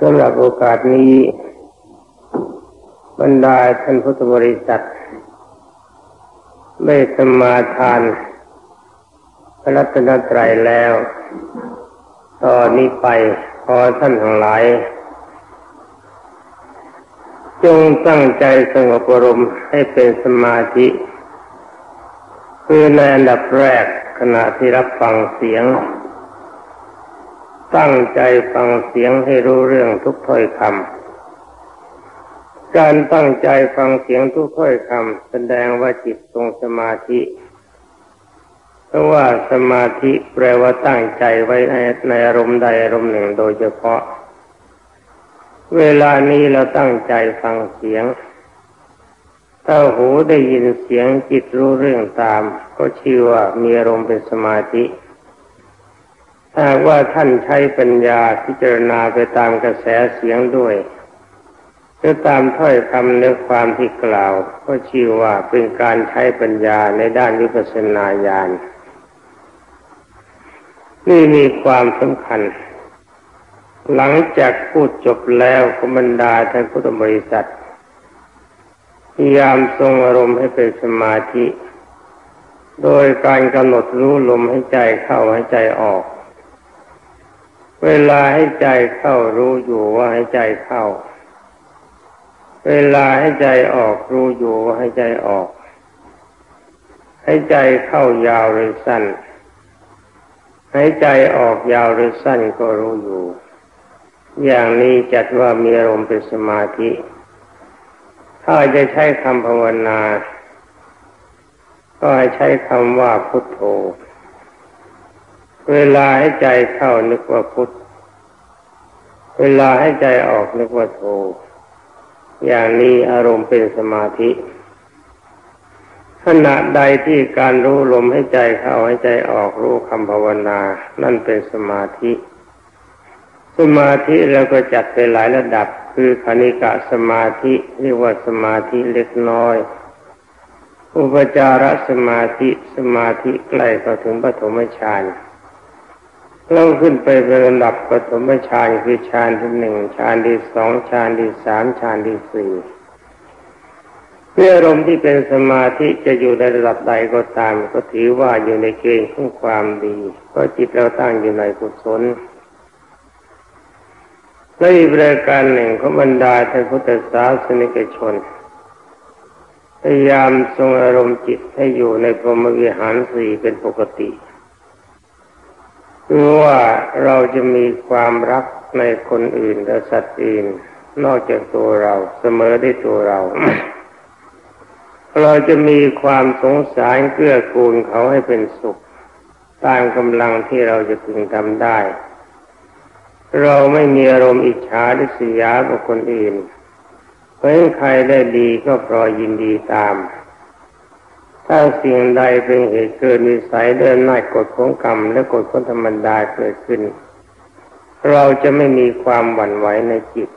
สำหรับโอกาสนี้บรรดาท่านพุทธบริษัทได้สมาทานพระรัตนตรัยแล้ว ตอนนี้ไปขอท่านทั้งหลาย จงตั้งใจสงบอารมณ์ให้เป็นสมาธิ คือในอันดับแรกขณะที่รับฟังเสียง ตั้งใจฟังเสียงให้รู้เรื่องทุกถ้อยคำ การตั้งใจฟังเสียงทุกถ้อยคำแสดงว่าจิตทรงสมาธิ เพราะว่าสมาธิแปลว่าตั้งใจไว้ในในอารมณ์ใดอารมณ์หนึ่งโดยเฉพาะ เวลานี้เราตั้งใจฟังเสียง ถ้าหูได้ยินเสียงจิตรู้เรื่องตาม ก็ชื่อว่ามีอารมณ์เป็นสมาธิ ถ้าว่าท่านใช้ปัญญาพิจารณาไปตามกระแสเสียงด้วยหรือตามถ้อยคำเนื้อความที่กล่าว ก็ชื่อว่าเป็นการใช้ปัญญาในด้านวิปัสสนาญาณนี่มีความสำคัญ หลังจากพูดจบแล้วก็บรรดาท่านพุทธบริษัทพยายามทรงอารมณ์ให้เป็นสมาธิ โดยการกำหนดรู้ลมให้ใจเข้าให้ใจออก เวลาให้ใจเข้ารู้อยู่ว่าให้ใจเข้า เวลาให้ใจออกรู้อยู่ว่าให้ใจออก ให้ใจเข้ายาวหรือสั้น ใหายใจออกยาวหรือสั้นก็รู้อยู่ อย่างนี้จัดว่ามีอารมณ์เป็นสมาธิ ถ้าจะใช้คำภาวนา ก็ให้ใช้คำว่าพุทโธ เวลาให้ใจเข้านึกว่าพุทธ เวลาให้ใจออกนึกว่าโธอย่างนี้อารมณ์เป็นสมาธิ ขณะใดที่การรู้ลมให้ใจเข้าให้ใจออกรู้คำภาวนา นั่นเป็นสมาธิ สมาธิเราก็จัดไปหลายระดับ คือคณิกะสมาธิเรียกว่าสมาธิเล็กน้อยอุปจารสมาธิสมาธิใกล้เข้าถึงปฐมฌาน เราขึ้นไปเป็นระดับปฐมฌานคือฌานที่หนึ่งฌานที่สองฌานที่สามฌานที่สี่เมื่ออารมณ์ที่เป็นสมาธิจะอยู่ในระดับใดก็ตาม ก็ถือว่าอยู่ในเกณฑ์ของความดีเพราะจิตเราตั้งอยู่ในกุศลและอีกประการหนึ่งของบรรดาท่านพุทธศาสนิกชน พยายามทรงอารมณ์จิตให้อยู่ในพรหมวิหารสี่เป็นปกติ คือว่าเราจะมีความรักในคนอื่นและสัตว์อื่น นอกจากตัวเราเสมอได้ตัวเรา เราจะมีความสงสารเกื้อกูลเขาให้เป็นสุข ตามกำลังที่เราจะพึงทำได้ เราไม่มีอารมณ์อิจฉาหรือเสียบุคคลอื่นเพราะใครได้ดีก็พรอยินดีตาม ถ้าสิ่งใดเป็นเหตุเกิดนิสัยเดินหน้ากฎของกรรม และกฎของธรรมดาเกิดขึ้น เราจะไม่มีความหวั่นไหวในจิต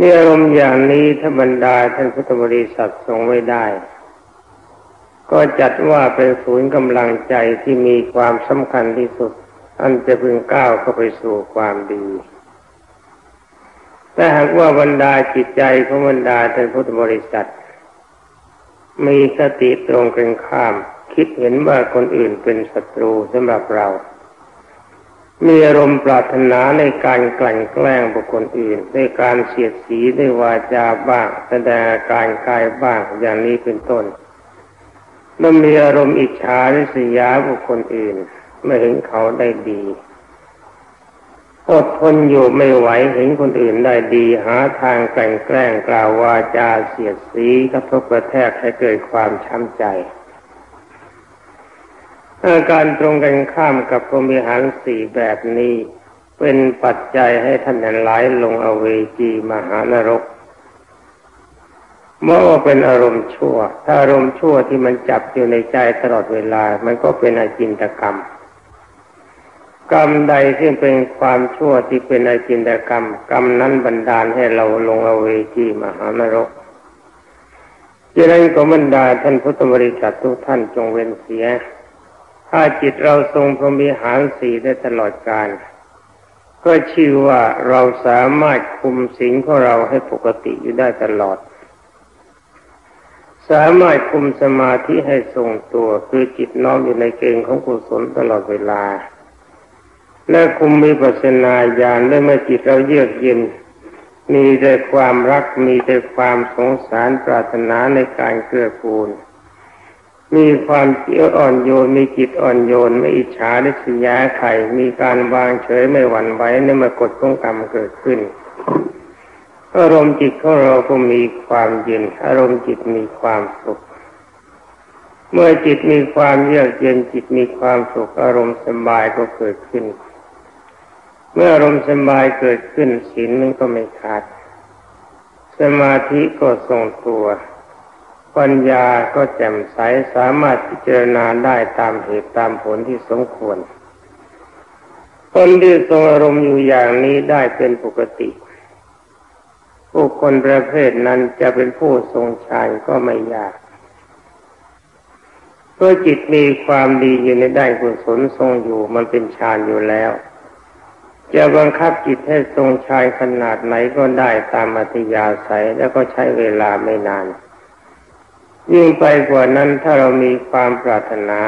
นี่อารมณ์อย่างนี้ถ้าบรรดาท่านพุทธบริษัททรงไว้ได้ ก็จัดว่าเป็นศูนย์กำลังใจที่มีความสำคัญที่สุด อันจะพึงก้าวเข้าไปสู่ความดีแต่หากว่าบรรดาจิตใจของบรรดาท่านพุทธบริษัท มีสติตรงกันข้าม คิดเห็นว่าคนอื่นเป็นศัตรูสำหรับเรา มีอารมณ์ปรารถนาในการกลั่นแกล้งบุคคลอื่นในการเสียดสีด้วยวาจาบ้างแสดงการกายบ้างอย่างนี้เป็นต้นแล้วมีอารมณ์อิจฉาริษยาบุคคลอื่นไม่เห็นเขาได้ดี อดทนอยู่ไม่ไหวเห็นคนอื่นได้ดี หาทางแกลั่นแกล้งกล่าววาจาเสียดสีกระทบกระแทกให้เกิดความช้ำใจอาการตรงกันข้ามกับพรมิหารสี่แบบนี้ เป็นปัจจัยให้ท่านหลายลงอเวจีมหานรกเมื่อว่าเป็นอารมณ์ชั่ว ถ้าอารมณ์ชั่วที่มันจับอยู่ในใจตลอดเวลา มันก็เป็นอาจินตกรรม กรรมใดที่เป็นความชั่วที่เป็นอาจินตกรรม กรรมนั้นบันดาลให้เราลงอเวจีมหานรกดังนั้นก็บรรดาท่านพุทธบริษัททุกท่านจงเว้นเสีย ถ้าจิตเราทรงพรหมิหารสีได้ตลอดกาลก็ชื่อว่าเราสามารถคุมสิ่งของเราให้ปกติอยู่ได้ตลอด สามารถคุมสมาธิให้ทรงตัวคือจิตน้อมอยู่ในเกณฑ์ของกุศลตลอดเวลา และคุมมีปัสนาญาณและเมื่อจิตเราเยือกเย็น มีแต่ความรักมีแต่ความสงสารปรารถนาในการเกื้อกูล มีความเจียวอ่อนโยนมีจิตอ่อนโยนไม่อิจฉาริษยาใครมีการวางเฉยไม่หวั่นไหวในเมื่อกฎของกรรมเกิดขึ้นอารมณ์จิตของเราก็มีความเย็นอารมณ์จิตมีความสุข เมื่อจิตมีความเยือกเย็นจิตมีความสุขอารมณ์สบายก็เกิดขึ้น เมื่ออารมณ์สบายเกิดขึ้นศีลมันก็ไม่ขาด สมาธิก็ทรงตัว ปัญญาก็แจ่มใสสามารถพิจารณาได้ตามเหตุตามผลที่สมควร คนที่ทรงอารมณ์อยู่อย่างนี้ได้เป็นปกติผู้คนประเภทนั้นจะเป็นผู้ทรงฌานก็ไม่ยากเพราะจิตมีความดีอยู่ในได้กุศลทรงอยู่มันเป็นฌานอยู่แล้ว จะบังคับจิตให้ทรงฌานขนาดไหนก็ได้ตามอัธยาศัยแล้วก็ใช้เวลาไม่นาน ยิ่งไปกว่านั้นถ้าเรามีความปรารถนา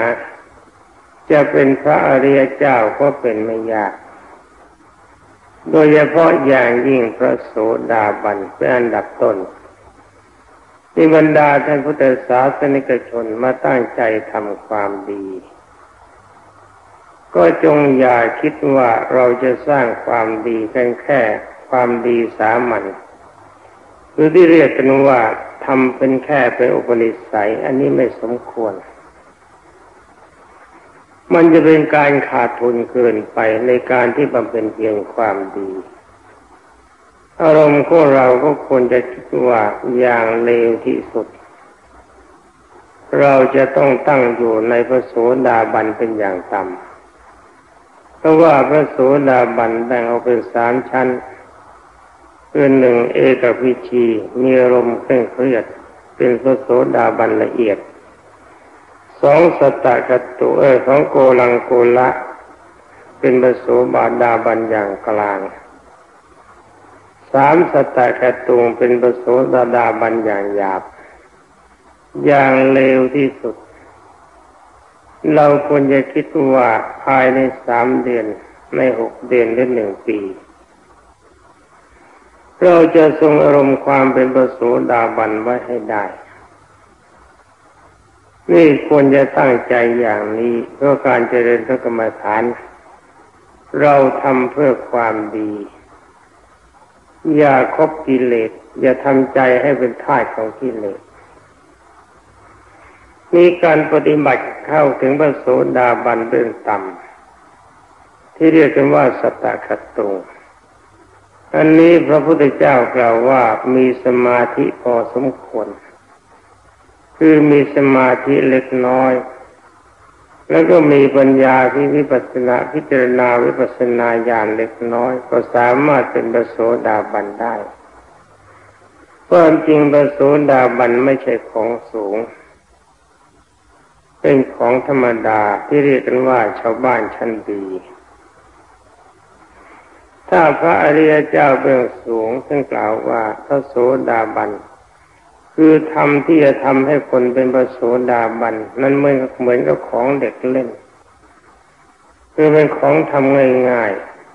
จะเป็นพระอริยเจ้าก็เป็นไม่ยาก โดยเฉพาะอย่างยิ่งพระโสดาบันเป็นอันดับต้นที่บรรดาท่านพุทธศาสนิกชนมาตั้งใจทำความดี ก็จงอย่าคิดว่าเราจะสร้างความดีกันแค่ความดีสามัญหรือที่เรียกกันว่าทำเป็นแค่เป็นอุปนิสัย อันนี้ไม่สมควร มันจะเป็นการขาดทุนเกินไปในการที่บำเพ็ญเพียงความดี อารมณ์ของเราก็ควรจะคิดว่าอย่างเลวที่สุด เราจะต้องตั้งอยู่ในพระโสดาบันเป็นอย่างต่ำ ราะว่าพระโสดาบันแบ่งออกเป็นสามชั้นคือหนึ่งเอกพิชีมีอารมณ์เคร่งเครียด เป็นพระโสดาบันละเอียดสองสตะกตุเออของโกลังโกละ เป็นพระโสบาดาบันอย่างกลางสามสตะกตุงเป็นพระโสดาดาบันอย่างหยาบ อย่างเลวที่สุด เราควรจะคิดว่าภายในสามเดือนในหกเดือนหรือหนึ่งปี เราจะทรงอารมณ์ความเป็นประสูดาบันไว้ให้ได้ นี่ควรจะตั้งใจอย่างนี้เพื่อการเจริญพระกรรมฐาน เราทำเพื่อความดี อย่าคบกิเลส อย่าทำใจให้เป็นท่าของกิเลส มีการปฏิบัติเข้าถึงพระโสดาบันเบื้องต่ำที่เรียกกันว่าสตคัตตุงอันนี้พระพุทธเจ้ากล่าวว่ามีสมาธิพอสมควร คือมีสมาธิเล็กน้อย แล้วก็มีปัญญาที่วิปัสนาพิจารณาวิปัสนาญาณเล็กน้อย ก็สามารถเป็นประโสดาบันได้ความจริงประโสดาบันไม่ใช่ของสูง เป็นของธรรมดาที่เรียกกันว่าชาวบ้านชั้นดี ถ้าพระอริยเจ้าเบื้องสูง ซึ่งกล่าวว่าพระโสดาบัน คือทำที่จะทำให้คนเป็นพระโสดาบัน นั้นเหมือนเหมือนกับของเด็กเล่น คือเป็นของทำง่าย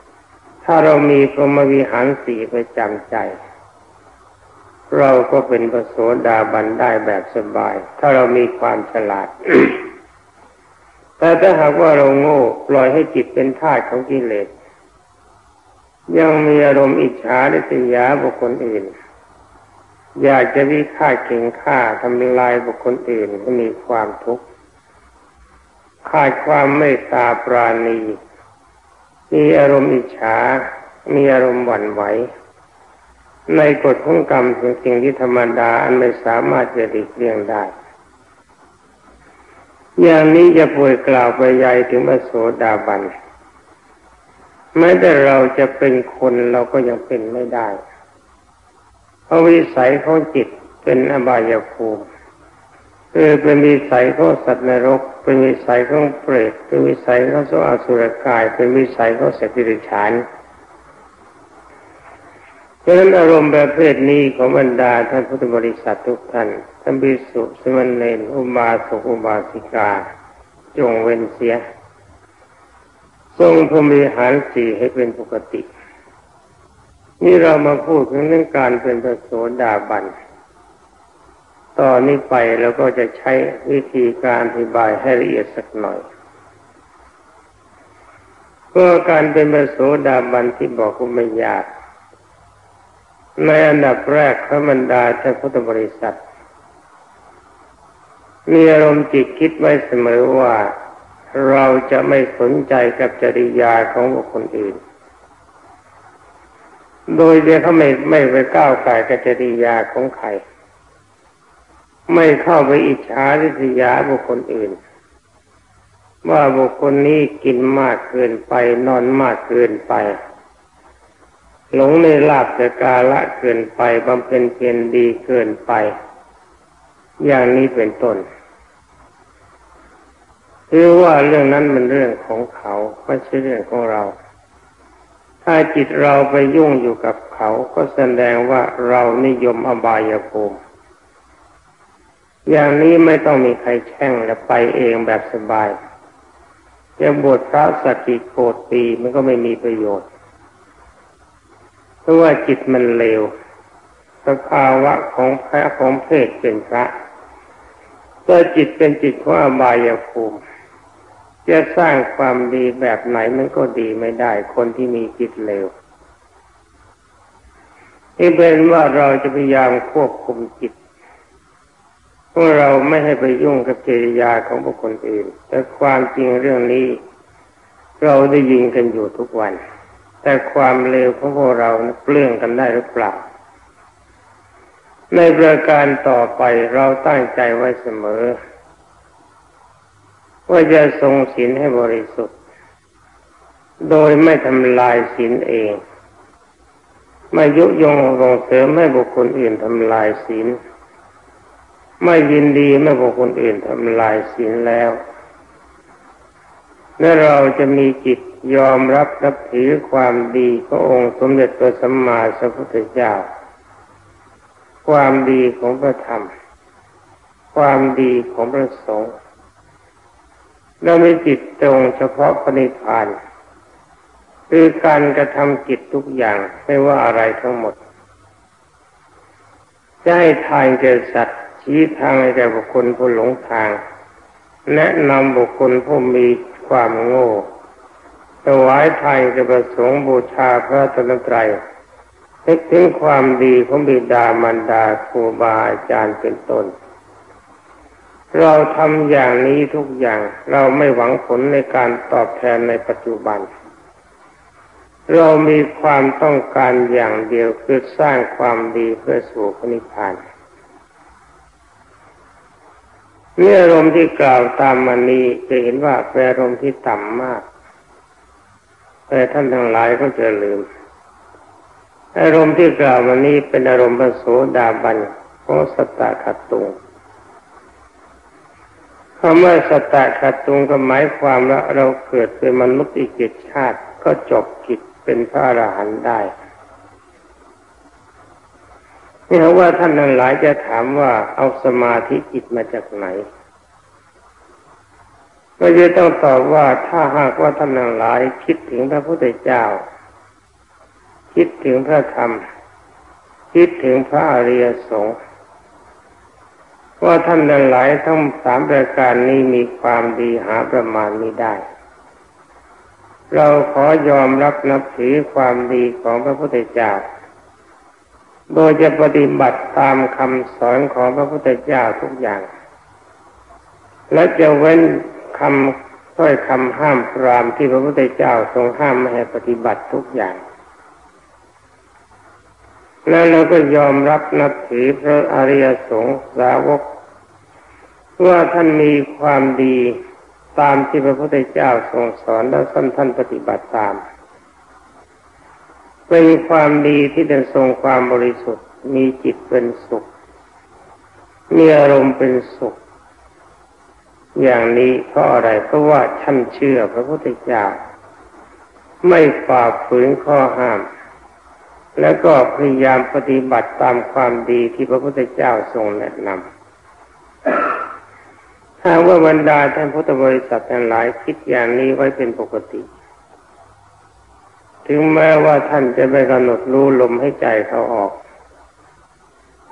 ๆ ถ้าเรามีพรหมวิหารสีไปจำใจ เราก็เป็นพระโสดาบันได้แบบสบาย ถ้าเรามีความฉลาด แต่ถ้าหากว่าเราโง่ปล่อยให้จิตเป็นทาสของกิเลส ยังมีอารมณ์อิจฉาและสยาบุคคลอื่น อยากจะวิฆาเก่งฆ่าทำลายบุคคลอื่นก็มีความทุกข์ขาดความไม่ตาปราณี มีอารมณ์อิจฉา มีอารมณ์หวั่นไหว ในกฎของกรรมเป็นสิ่งที่ธรรมดาอันไม่สามารถจะหลีกเลี่ยงได้ อย่างนี้จะป่วยกล่าวไปใหญ่ถึงพระโสดาบันแม้แต่เราจะเป็นคนเราก็ยังเป็นไม่ได้ เพราะวิสัยของจิตเป็นอบายภูมิคือเป็นวิสัยของสัตว์นรก เป็นวิสัยของเปรตเป็นวิสัยของสอสุรกาย เป็นวิสัยของสัตว์ดิฉานเพ ราะนั้นอารมณ์ประเภทนี้ของบรรดาท่านพุทธบริษัททุกท่านท่านบิสุสมณเณรอุบาสกอุบาสิกา จงเว้นเสีย ทรงพรมิหารสี่ให้เป็นปกติ นี่เรามาพูดถึงเรื่องการเป็นพระโสดาบันตอนนี้ไปเราก็จะใช้วิธีการอธิบายให้ละเอียดสักหน่อยเพื่อการเป็นพระโสดาบันที่บอกว่าไม่ยาก ในอันดับแรกพระบรรดาท่านพุทธบริษัท มีอารมณ์จิตคิดไว้เสมอว่า เราจะไม่สนใจกับจริยาของบุคคลอื่น โดยเดียเขาไม่ไม่ไปก้าวไก่กับจริยาของใคร ไม่เข้าไปอิจฉาริษยาบุคคลอื่น ว่าบุคคลนี้กินมากเกินไปนอนมากเกินไป หลงในลาบแต่กาละเกินไปบำเพ็ญเพียรดีเกินไป อย่างนี้เป็นต้นคือว่าเรื่องนั้นมันเรื่องของเขาไม่ใช่เรื่องของเรา ถ้าจิตเราไปยุ่งอยู่กับเขาก็แสดงว่าเรานิยมอบายภูมิอย่างนี้ไม่ต้องมีใครแช่งและไปเองแบบสบายจะบวชพระสักกี่โกดปีมันก็ไม่มีประโยชน์ เพราะว่าจิตมันเลว สภาวะของพระของเพศเป็นพระถ้าจิตเป็นจิตของอบายภูมิ จะสร้างความดีแบบไหนมันก็ดีไม่ได้ คนที่มีจิตเลวนี่เป็นว่าเราจะพยายามควบคุมจิตพวกเราไม่ให้ไปยุ่งกับจริยาของบุคคลอื่น แต่ความจริงเรื่องนี้ เราได้ยินกันอยู่ทุกวัน แต่ความเลวของพวกเราเปลื้องกันได้หรือเปล่า ในประการต่อไปเราตั้งใจไว้เสมอ ว่าจะทรงศีลให้บริสุทธิ์ โดยไม่ทำลายศีลเอง ไม่ยุยงส่งเสริมให้บุคคลอื่นทำลายศีลไม่ยินดีเมื่อบุคคลอื่นทำลายศีลแล้วและเราจะมีจิต ยอมรับนับถือความดีขององค์สมเด็จตัวสัมมาสัมพุทธเจ้า ความดีของพระธรรม ความดีของพระสงฆ์เราไม่จิตตรงเฉพาะปณิพานคือการกระทำกิจทุกอย่างไม่ว่าอะไรทั้งหมด จะให้ทานแก่สัตว์ชี้ทางให้แก่บุคคลผู้หลงทาง แนะนำบุคคลผู้มีความโง่ ถวายทานแก่ประสงค์บูชาพระตนตรัยนึกถึงความดีของบิดามารดาครูบาอาจารย์เป็นต้น เราทำอย่างนี้ทุกอย่างเราไม่หวังผลในการตอบแทนในปัจจุบัน เรามีความต้องการอย่างเดียวคือสร้างความดีเพื่อสู่พระนิพพานเมื่ออารมณ์ที่กล่าวตามมานี้จะเห็นว่าเป็นอารมณ์ที่ต่ำมาก แต่ท่านทั้งหลายก็จะลืม อารมณ์ที่กล่าวมานี้เป็นอารมณ์พระโสดาบันของสตาขัดตุงคำว่าสตาขัดตุงก็หมายความว่าเราเกิดเป็นมนุษย์อีกเจ็ดชาติก็จบกิจเป็นพระอรหันต์ได้นี่เขาว่าท่านนั้นหลายจะถามว่าเอาสมาธิจิตมาจากไหน ก็จะต้องตอบว่าถ้าหากว่าท่านนั้นหลาย คิดถึงพระพุทธเจ้า คิดถึงพระธรรม คิดถึงพระอริยสงฆ์ว่าท่านนั้นหลายทั้งสามประการนี้มีความดีหาประมาณไม่ได้ เราขอยอมรับนับถือความดีของพระพุทธเจ้า โดยจะปฏิบัติตามคำสอนของพระพุทธเจ้าทุกอย่าง และจะเว้น คำถ้อยคำห้ามปรามที่พระพุทธเจ้าทรงห้ามไม่ให้ปฏิบัติทุกอย่าง แล้วเราก็ยอมรับนับถือพระอริยสงฆ์สาวกว่าท่านมีความดีตามที่พระพุทธเจ้าทรงสอนแล้วท่านท่านปฏิบัติตาม เป็นความดีที่จะทรงความบริสุทธิ์ มีจิตเป็นสุข มีอารมณ์เป็นสุข อย่างนี้เพราะอะไรเพราะว่าท่านเชื่อพระพุทธเจ้าไม่ฝ่าฝืนข้อห้าม แล้วก็พยายามปฏิบัติตามความดีที่พระพุทธเจ้าทรงแนะนำถ้าว่าบรรดาท่านพุทธบริษัททั้งหลายคิดอย่างนี้ไว้เป็นปกติ ถึงแม้ว่าท่านจะไม่กำหนดรู้ลมให้ใจเขาออก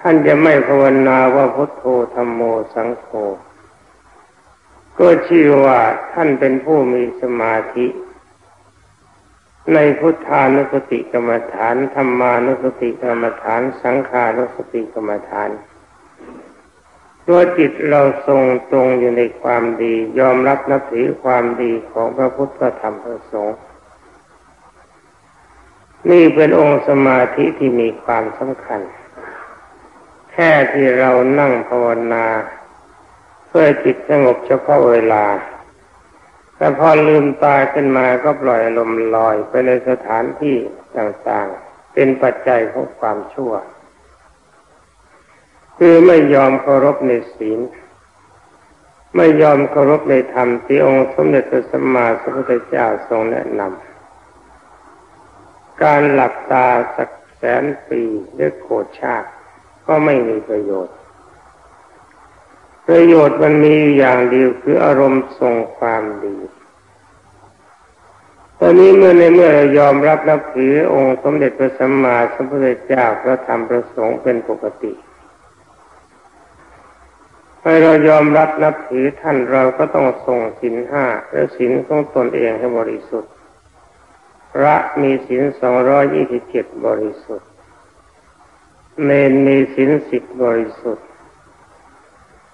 ท่านจะไม่ภาวนาว่าพุทโธธรรมโมสังโฆ ก็ชื่อว่าท่านเป็นผู้มีสมาธิ ในพุทธานุสติกรรมฐานธรรมานุสติกรรมฐาน สังขานุสติกรรมฐานตัวจิตเราทรงตรงอยู่ในความดี ยอมรับนับถือความดีของพระพุทธธรรมพระสงฆ์นี่เป็นองค์สมาธิที่มีความสำคัญ แค่ที่เรานั่งภาวนา เพื่อจิตสงบเฉพาะเวลา แต่พอลืมตาขึ้นมาก็ปล่อยลมลอยไปในสถานที่ต่างๆ เป็นปัจจัยของความชั่ว คือไม่ยอมเคารพในศีล ไม่ยอมเคารพในธรรมที่องค์สมเด็จพระสัมมาสัมพุทธเจ้าทรงแนะนำการหลับตาสักแสนปีหรือโกรธชาติก็ไม่มีประโยชน์ ประโยชน์มันมีอย่างเดียวคืออารมณ์ทรงความดี ตอนนี้เมื่อในเมื่อเรายอมรับนับถือองค์สมเด็จพระสัมมาสัมพุทธเจ้าพระธรรมพระสงฆ์เป็นปกติเมื่อเรายอมรับนับถือท่านเราก็ต้องทรงศีลห้าและศีลของตนเองให้บริสุทธิ์ พระมีศีลสองร้อยยี่สิบเจ็ดบริสุทธิ์เนนมีศีลสิบบริสุทธิ์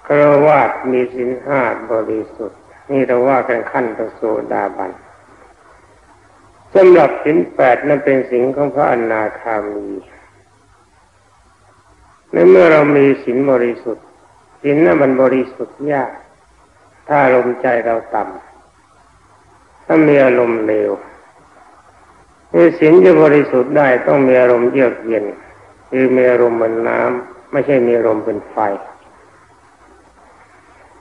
ครวาสมีสินห้าบริสุทธิ์ นี่เราว่ากันขั้นประโสดาบันสำหรับสินแปดนั้นเป็นสิ่งของพระอนาคามีในเมื่อเรามีสินบริสุทธิ์สินนั้นมันบริสุทธิ์ยาก ถ้าลมใจเราต่ำถ้ามีอารมณ์เลวนี่สินจะบริสุทธิ์ได้ต้องมีอารมณ์เยือกเย็น คือมีอารมณ์เหมือนน้ำไม่ใช่มีอารมณ์เป็นไฟ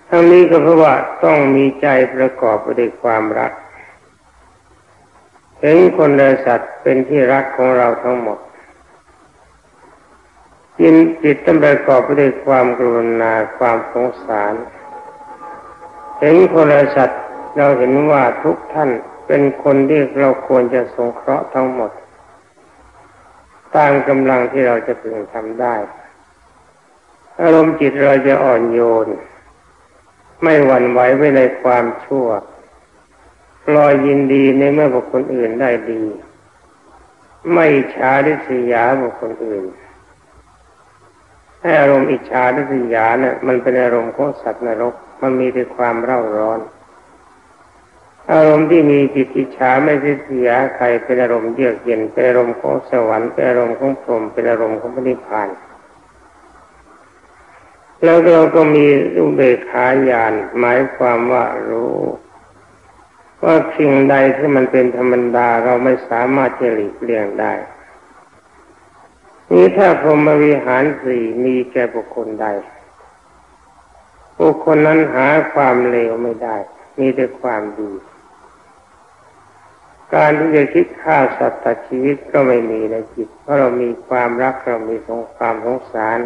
ทั้งนี้ก็เพราะว่าต้องมีใจประกอบไปด้วยความรักเห็นคนและสัตว์เป็นที่รักของเราทั้งหมดยินจิตต้องประกอบไปด้วยความกรุณาความสงสารเห็นคนและสัตว์เราเห็นว่าทุกท่านเป็นคนที่เราควรจะสงเคราะห์ทั้งหมดตามกำลังที่เราจะพึงทำได้ อารมณ์จิตเราจะอ่อนโยน ไม่หวั่นไหวไปในความชั่วลอยยินดีในเมื่อบุคคลอื่นได้ดี ไม่ช้าดิสยาบุคคลอื่นให้อารมณ์อิจฉาดิสยาเนี่ยมันเป็นอารมณ์ของสัตว์นรก มันมีแต่ความเร่าร้อน อารมณ์ที่มีจิตอิจฉาไม่ดิสยาใครเป็นอารมณ์เยือกเย็นเป็นอารมณ์ของสวรรค์เป็นอารมณ์ของพรหมเป็นอารมณ์ของพระนิพพาน แล้วเราก็มีอุเบกขาญาณหมายความว่ารู้ว่าสิ่งใดที่มันเป็นธรรมดาเราไม่สามารถจะหลีกเลี่ยงได้ นี้ถ้าพรหมวิหารสี่มีแก่บุคคลใด บุคคลนั้นหาความเลวไม่ได้ มีแต่ความดี การที่จะคิดฆ่าสัตว์ตัดชีวิตก็ไม่มีในจิต เพราะเรามีความรักเรามีสงความสงสาร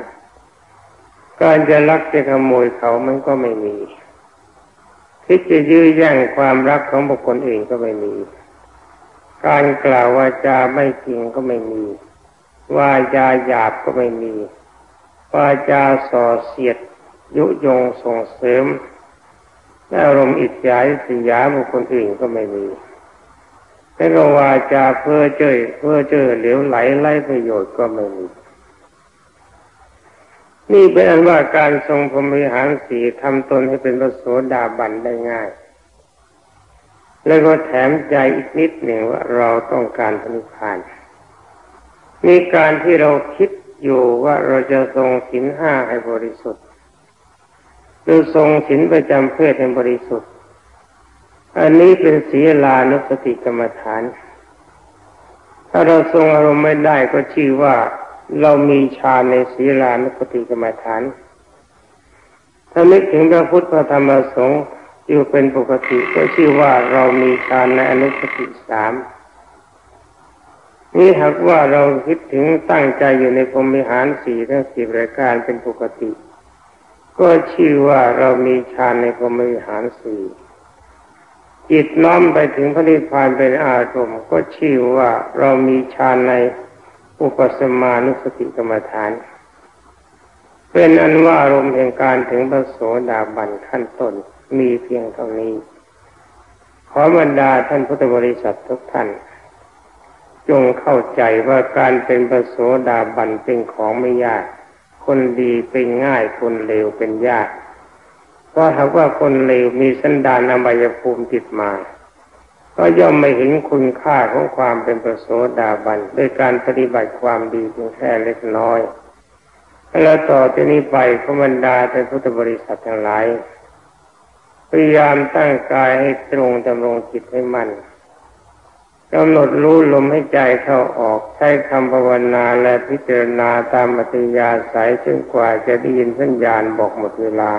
การจะลักจะขโมยเขามันก็ไม่มี คิดจะยื้อแย่งความรักของบุคคลอื่นก็ไม่มี การกล่าววาจาไม่จริงก็ไม่มี วาจาหยาบก็ไม่มี วาจาส่อเสียด ยุยงส่งเสริมอารมณ์อิจฉาสิยาบุคคลอื่นก็ไม่มีแล้วก็วาจาเพื่อเจ้อเพื่อเจ้อเหลวไหลไล่ประโยชน์ก็ไม่มี นี่เป็นอันว่าการทรงพรมิหารสีทำตนให้เป็นพระโสดาบันได้ง่าย แล้วก็แถมใจอีกนิดหนึ่งว่าเราต้องการพระนิพพานมีการที่เราคิดอยู่ว่าเราจะทรงศีลห้าให้บริสุทธิ์หรือทรงศีลประจำเพศให้บริสุทธิ์ อันนี้เป็นศีลานุสติกรรมฐาน ถ้าเราทรงอารมณ์ไม่ได้ก็ชื่อว่า เรามีฌานในศีลานุปติกรรมฐาน ถ้านึกถึงพระพุทธพระธรรมะสงฆ์อยู่เป็นปกติก็ชื่อว่าเรามีฌานในอนุสติสามนี่หากว่าเราคิดถึงตั้งใจอยู่ในพรมิหารสี่ทั้งสี่รายการเป็นปกติ ก็ชื่อว่าเรามีฌานในพรมิหารสี่จิตน้อมไปถึงพระนิพพานเป็นอารมณ์ก็ชื่อว่าเรามีฌานใน อุปสมานุสติกรรมฐาน เป็นอันว่าอารมณ์แห่งการถึงพระโสดาบันขั้นต้นมีเพียงเท่านี้ ขอบรรดาท่านพุทธบริษัททุกท่าน จงเข้าใจว่าการเป็นพระโสดาบันเป็นของไม่ยาก คนดีเป็นง่ายคนเลวเป็นยากเพราะถ้าว่าคนเลวมีสันดานอบายภูมิติดมา ก็ย่อมไม่เห็นคุณค่าของความเป็นพระโสดาบันด้วยการปฏิบัติความดีเพียงแค่เล็กน้อย แล้วต่อจากนี้ไปขบรรดาท่านพุทธบริษัททั้งหลายพยายามตั้งกายให้ตรงดำรงจิตให้มัน่นกำหนดรู้ลมให้ใจเข้าออกใช้คำภาวนาและพิจารณาตามมัตยาสายจนกว่าจะได้ยินสัญญาณบอกหมดเวลา